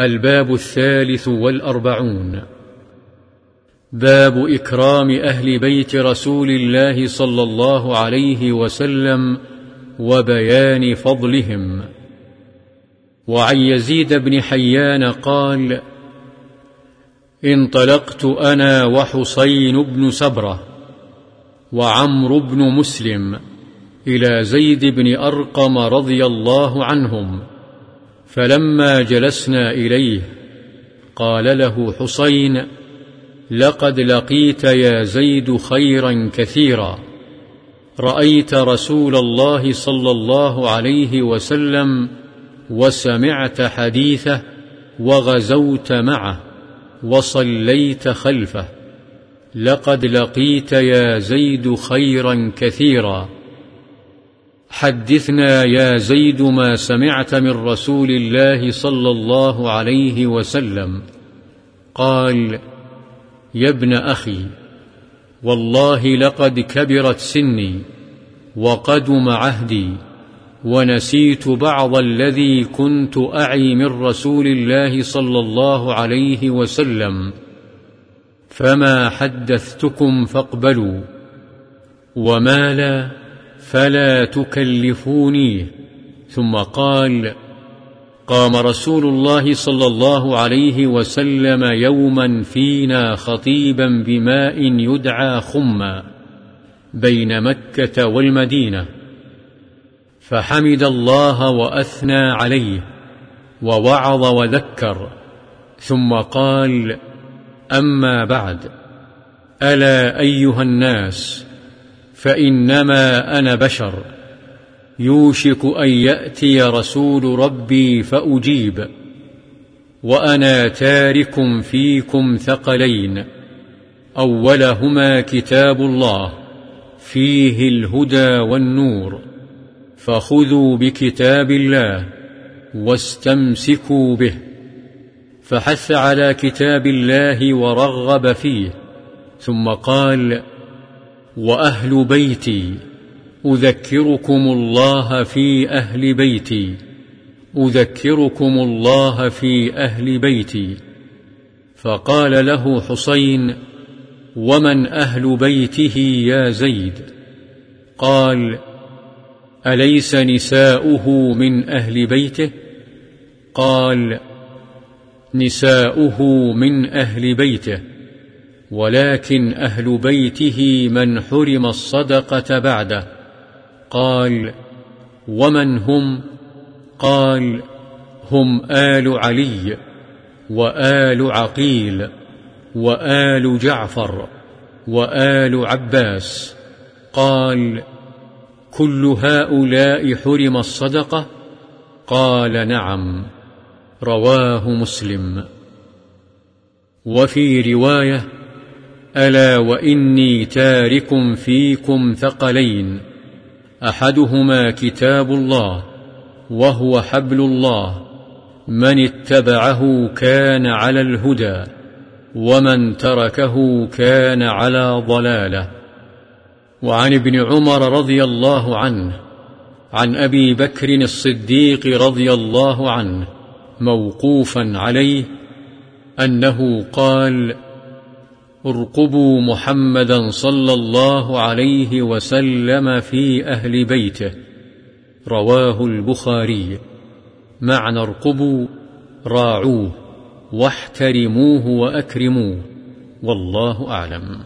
الباب الثالث والأربعون. باب إكرام أهل بيت رسول الله صلى الله عليه وسلم وبيان فضلهم. وعن يزيد بن حيان قال انطلقت أنا وحسين بن سبرة وعمرو بن مسلم إلى زيد بن أرقم رضي الله عنهم. فلما جلسنا إليه قال له حسين لقد لقيت يا زيد خيرا كثيرا. رأيت رسول الله صلى الله عليه وسلم وسمعت حديثه وغزوت معه وصليت خلفه. لقد لقيت يا زيد خيرا كثيرا. حدثنا يا زيد ما سمعت من رسول الله صلى الله عليه وسلم. قال يا ابن أخي والله لقد كبرت سني وقدم عهدي ونسيت بعض الذي كنت أعي من رسول الله صلى الله عليه وسلم. فما حدثتكم فاقبلوا. وما لا فلا تكلفونيه ثم قال قام رسول الله صلى الله عليه وسلم يوما فينا خطيبا بماء يدعى خما بين مكة والمدينة. فحمد الله وأثنى عليه ووعظ وذكر. ثم قال أما بعد ألا أيها الناس فإنما أنا بشر. يوشك أن يأتي رسول ربي فأجيب. وأنا تارك فيكم ثقلين. أولهما كتاب الله فيه الهدى والنور. فخذوا بكتاب الله واستمسكوا به. فحث على كتاب الله ورغب فيه. ثم قال وأهل بيتي أذكركم الله في أهل بيتي أذكركم الله في أهل بيتي. فقال له حسين ومن أهل بيته يا زيد؟ قال أليس نساؤه من أهل بيته؟ قال نساؤه من أهل بيته. ولكن أهل بيته من حرم الصدقة بعده. قال ومن هم؟ قال هم آل علي وآل عقيل وآل جعفر وآل عباس. قال كل هؤلاء حرم الصدقة؟ قال نعم رواه مسلم. وفي رواية ألا وإني تارك فيكم ثقلين. أحدهما كتاب الله وهو حبل الله. من اتبعه كان على الهدى ومن تركه كان على ضلاله. وعن ابن عمر رضي الله عنه عن أبي بكر الصديق رضي الله عنه موقوفا عليه أنه قال ارقبوا محمدا صلى الله عليه وسلم في أهل بيته. رواه البخاري. معنى ارقبوا راعوه واحترموه وأكرموه. والله أعلم.